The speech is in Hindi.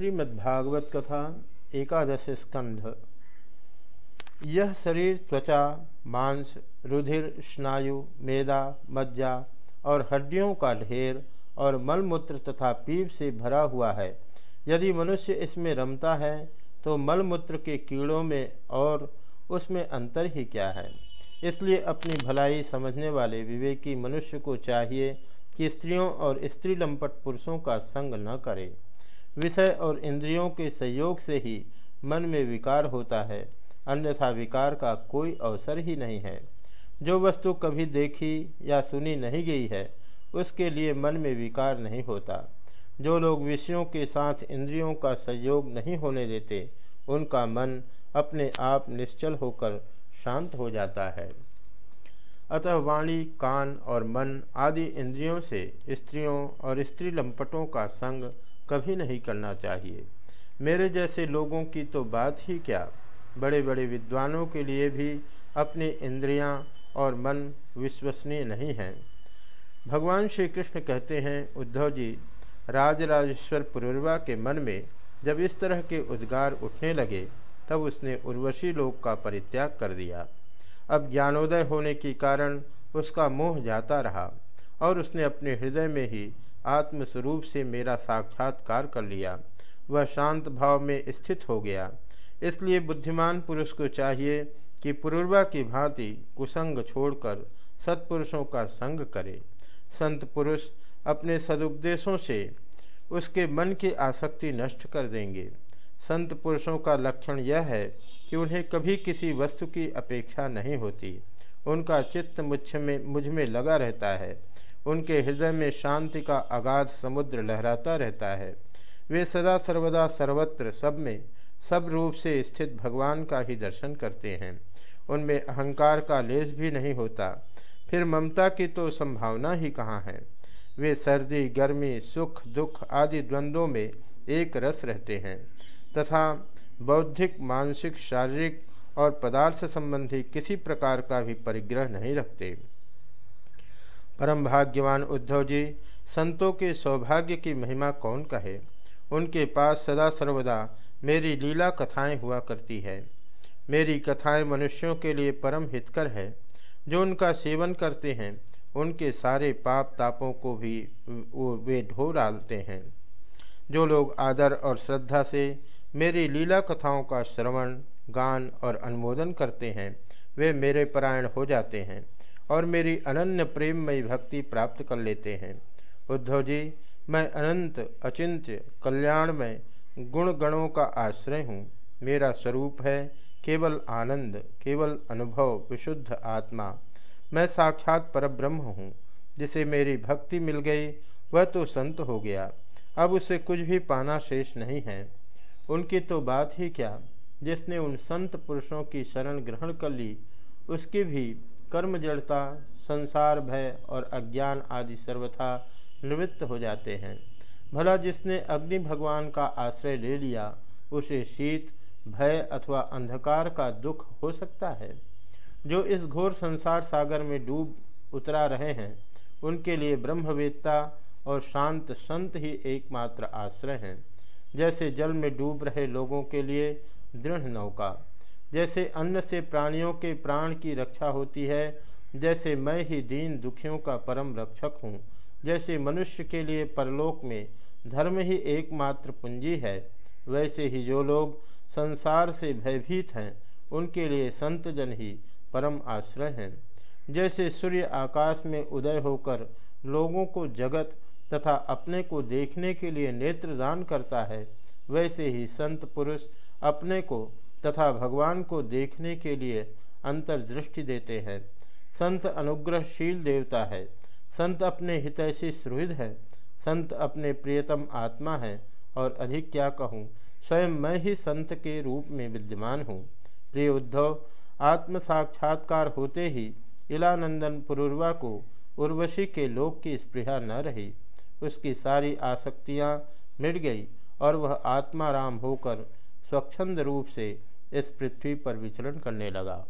श्रीमद्भागवत कथा, एकादश स्कंध। यह शरीर, त्वचा, मांस, रुधिर, स्नायु, मेदा, मज्जा और हड्डियों का ढेर और मलमूत्र तथा पीप से भरा हुआ है। यदि मनुष्य इसमें रमता है तो मलमूत्र के कीड़ों में और उसमें अंतर ही क्या है? इसलिए अपनी भलाई समझने वाले विवेकी मनुष्य को चाहिए कि स्त्रियों और स्त्री लंपट पुरुषों का संग न करे। विषय और इंद्रियों के सहयोग से ही मन में विकार होता है, अन्यथा विकार का कोई अवसर ही नहीं है। जो वस्तु कभी देखी या सुनी नहीं गई है, उसके लिए मन में विकार नहीं होता। जो लोग विषयों के साथ इंद्रियों का सहयोग नहीं होने देते, उनका मन अपने आप निश्चल होकर शांत हो जाता है। अतः वाणी, कान और मन आदि इंद्रियों से स्त्रियों और स्त्री लंपटों का संग कभी नहीं करना चाहिए। मेरे जैसे लोगों की तो बात ही क्या? बड़े बड़े विद्वानों के लिए भी अपनी इंद्रियाँ और मन विश्वसनीय नहीं हैं। भगवान श्री कृष्ण कहते हैं, उद्धव जी, राजराजेश्वर पुरुर्वा के मन में जब इस तरह के उद्गार उठने लगे, तब उसने उर्वशी लोक का परित्याग कर दिया। अब ज्ञानोदय होने के कारण उसका मोह जाता रहा और उसने अपने हृदय में ही आत्मस्वरूप से मेरा साक्षात्कार कर लिया। वह शांत भाव में स्थित हो गया। इसलिए बुद्धिमान पुरुष को चाहिए कि पूर्वा की भांति कुसंग छोड़कर सत्पुरुषों का संग करे। संत पुरुष अपने सदुपदेशों से उसके मन की आसक्ति नष्ट कर देंगे। संत पुरुषों का लक्षण यह है कि उन्हें कभी किसी वस्तु की अपेक्षा नहीं होती। उनका चित्त मुझमें मुझमें लगा रहता है। उनके हृदय में शांति का अगाध समुद्र लहराता रहता है। वे सदा सर्वदा सर्वत्र सब में, सब रूप से स्थित भगवान का ही दर्शन करते हैं। उनमें अहंकार का लेस भी नहीं होता। फिर ममता की तो संभावना ही कहाँ है? वे सर्दी, गर्मी, सुख, दुख आदि द्वंद्वों में एक रस रहते हैं। तथा बौद्धिक, मानसिक, शारीरिक और पदार्थ संबंधी किसी प्रकार का भी परिग्रह नहीं रखते। परम भाग्यवान उद्धव जी, संतों के सौभाग्य की महिमा कौन कहे? उनके पास सदा सर्वदा मेरी लीला कथाएँ हुआ करती है। मेरी कथाएँ मनुष्यों के लिए परम हितकर है। जो उनका सेवन करते हैं, उनके सारे पाप तापों को भी वो, वे ढो डालते हैं। जो लोग आदर और श्रद्धा से मेरी लीला कथाओं का श्रवण, गान और अनुमोदन करते हैं, वे मेरे परायण हो जाते हैं। और मेरी अनन्य प्रेममयी भक्ति प्राप्त कर लेते हैं। उद्धव जी, मैं अनंत, अचिंत्य, कल्याणमय गुण गणों का आश्रय हूँ। मेरा स्वरूप है केवल आनंद, केवल अनुभव, विशुद्ध आत्मा। मैं साक्षात परब्रह्म हूँ। जिसे मेरी भक्ति मिल गई, वह तो संत हो गया। अब उसे कुछ भी पाना शेष नहीं है। उनकी तो बात ही क्या? जिसने उन संत पुरुषों की शरण ग्रहण कर ली, उसकी भी कर्म जड़ता, संसार भय और अज्ञान आदि सर्वथा निवृत्त हो जाते हैं। भला जिसने अग्नि भगवान का आश्रय ले लिया, उसे शीत, भय अथवा अंधकार का दुख हो सकता है। जो इस घोर संसार सागर में डूब उतरा रहे हैं, उनके लिए ब्रह्मवेत्ता और शांत संत ही एकमात्र आश्रय हैं। जैसे जल में डूब रहे लोगों के लिए दृढ़ नौका। जैसे अन्न से प्राणियों के प्राण की रक्षा होती है, जैसे मैं ही दीन दुखियों का परम रक्षक हूँ, जैसे मनुष्य के लिए परलोक में धर्म ही एकमात्र पूंजी है, वैसे ही जो लोग संसार से भयभीत हैं, उनके लिए संत जन ही परम आश्रय हैं। जैसे सूर्य आकाश में उदय होकर लोगों को जगत तथा अपने को देखने के लिए नेत्रदान करता है, वैसे ही संत पुरुष अपने को तथा भगवान को देखने के लिए अंतर्दृष्टि देते हैं। संत अनुग्रहशील देवता है। संत अपने हितैषी सुहृद है। संत अपने प्रियतम आत्मा है। और अधिक क्या कहूँ, स्वयं मैं ही संत के रूप में विद्यमान हूँ। प्रिय उद्धव आत्म साक्षात्कार होते ही इलानंदन पुरुर्वा को उर्वशी के लोक की स्पृहा न रही। उसकी सारी आसक्तियाँ मिट गई और वह आत्माराम होकर स्वच्छंद रूप से इस पृथ्वी पर विचरण करने लगा।